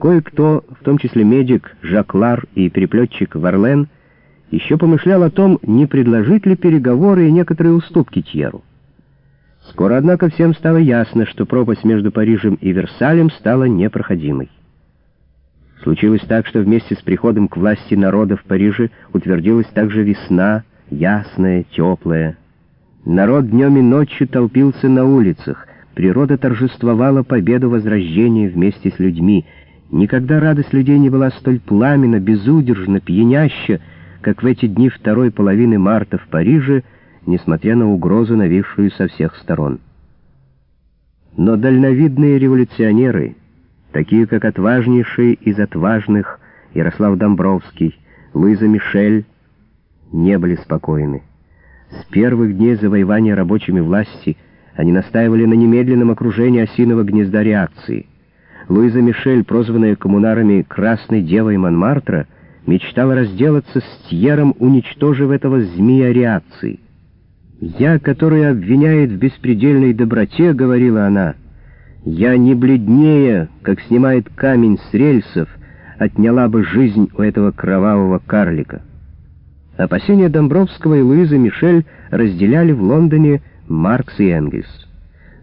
Кое-кто, в том числе медик Жаклар и переплетчик Варлен, еще помышлял о том, не предложить ли переговоры и некоторые уступки Тьеру. Скоро, однако, всем стало ясно, что пропасть между Парижем и Версалем стала непроходимой. Случилось так, что вместе с приходом к власти народа в Париже утвердилась также весна, ясная, теплая. Народ днем и ночью толпился на улицах, природа торжествовала победу Возрождения вместе с людьми. Никогда радость людей не была столь пламенно, безудержно, пьяняща, как в эти дни второй половины марта в Париже, несмотря на угрозу, нависшую со всех сторон. Но дальновидные революционеры, такие как отважнейший из отважных Ярослав Домбровский, Луиза Мишель, не были спокойны. С первых дней завоевания рабочими власти они настаивали на немедленном окружении осиного гнезда реакции. Луиза Мишель, прозванная коммунарами «Красной девой Монмартра», мечтала разделаться с Тьером, уничтожив этого змея реакции. «Я, который обвиняет в беспредельной доброте», — говорила она, — «я не бледнее, как снимает камень с рельсов, отняла бы жизнь у этого кровавого карлика». Опасения Домбровского и Луизы Мишель разделяли в Лондоне Маркс и Энгельс.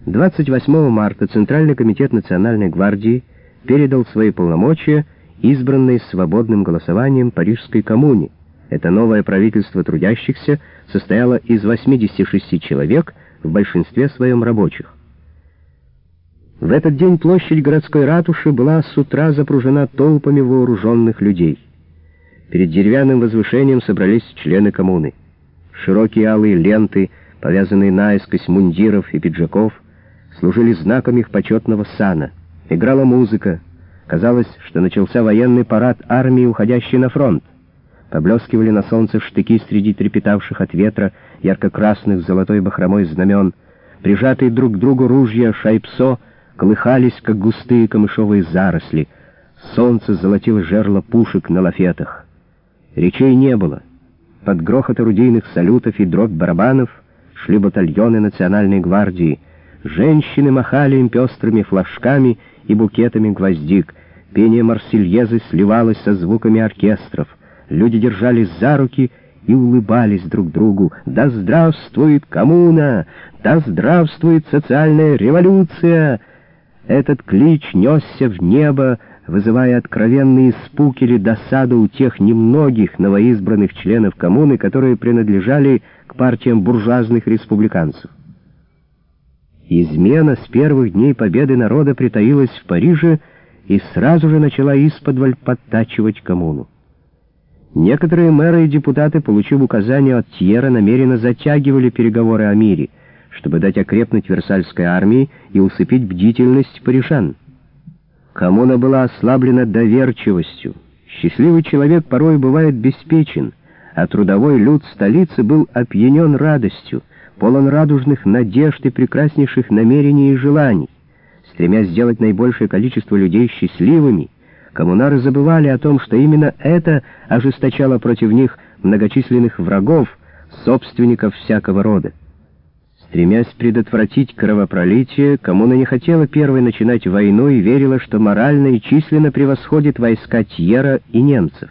28 марта Центральный комитет Национальной гвардии передал свои полномочия избранной свободным голосованием Парижской коммуне. Это новое правительство трудящихся состояло из 86 человек, в большинстве своем рабочих. В этот день площадь городской ратуши была с утра запружена толпами вооруженных людей. Перед деревянным возвышением собрались члены коммуны. Широкие алые ленты, повязанные наискось мундиров и пиджаков, служили знаком их почетного сана. Играла музыка. Казалось, что начался военный парад армии, уходящей на фронт. Поблескивали на солнце штыки среди трепетавших от ветра ярко-красных золотой бахромой знамен. Прижатые друг к другу ружья шайпсо колыхались, как густые камышовые заросли. Солнце золотило жерло пушек на лафетах. Речей не было. Под грохот орудийных салютов и дробь барабанов шли батальоны национальной гвардии. Женщины махали им пестрыми флажками и букетами гвоздик. Пение Марсельезы сливалось со звуками оркестров. Люди держались за руки и улыбались друг другу. «Да здравствует коммуна! Да здравствует социальная революция!» Этот клич несся в небо, вызывая откровенный испуг или досаду у тех немногих новоизбранных членов коммуны, которые принадлежали к партиям буржуазных республиканцев. Измена с первых дней победы народа притаилась в Париже и сразу же начала исподволь подтачивать коммуну. Некоторые мэры и депутаты, получив указания от Тьера, намеренно затягивали переговоры о мире, чтобы дать окрепнуть Версальской армии и усыпить бдительность парижан. Коммуна была ослаблена доверчивостью. Счастливый человек порой бывает беспечен, а трудовой люд столицы был опьянен радостью, полон радужных надежд и прекраснейших намерений и желаний. Стремясь сделать наибольшее количество людей счастливыми, коммунары забывали о том, что именно это ожесточало против них многочисленных врагов, собственников всякого рода. Стремясь предотвратить кровопролитие, коммуна не хотела первой начинать войну и верила, что морально и численно превосходит войска Тьера и немцев.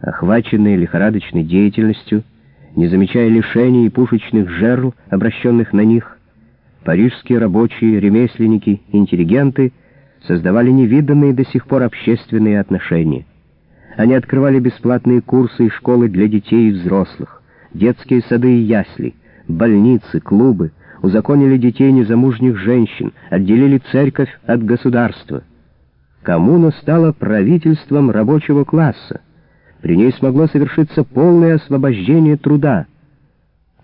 Охваченные лихорадочной деятельностью, не замечая лишений и пушечных жерл, обращенных на них, парижские рабочие, ремесленники, интеллигенты создавали невиданные до сих пор общественные отношения. Они открывали бесплатные курсы и школы для детей и взрослых, детские сады и ясли — больницы, клубы, узаконили детей незамужних женщин, отделили церковь от государства. Коммуна стала правительством рабочего класса. При ней смогло совершиться полное освобождение труда.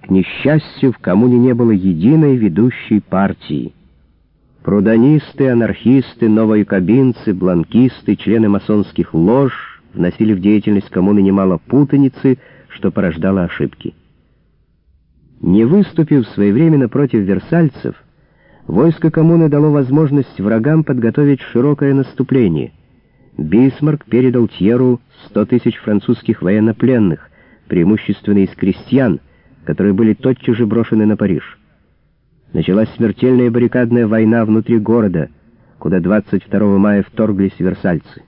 К несчастью, в коммуне не было единой ведущей партии. Прудонисты, анархисты, новоякобинцы, бланкисты, члены масонских лож вносили в деятельность коммуны немало путаницы, что порождало ошибки. Не выступив своевременно против версальцев, войско коммуны дало возможность врагам подготовить широкое наступление. Бисмарк передал Тьеру 100 тысяч французских военнопленных, преимущественно из крестьян, которые были тотчас же брошены на Париж. Началась смертельная баррикадная война внутри города. куда 22 мая вторглись версальцы.